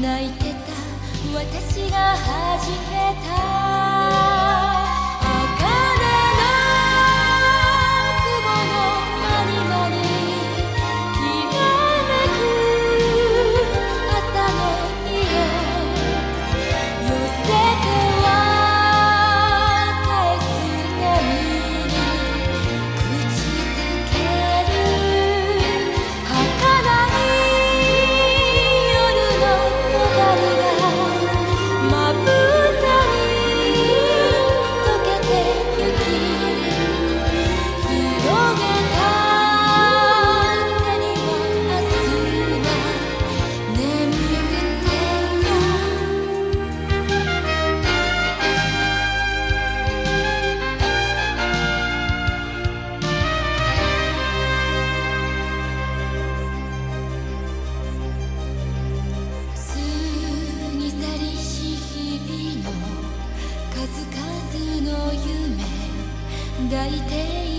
泣いてた。私が弾けた。いて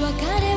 別れ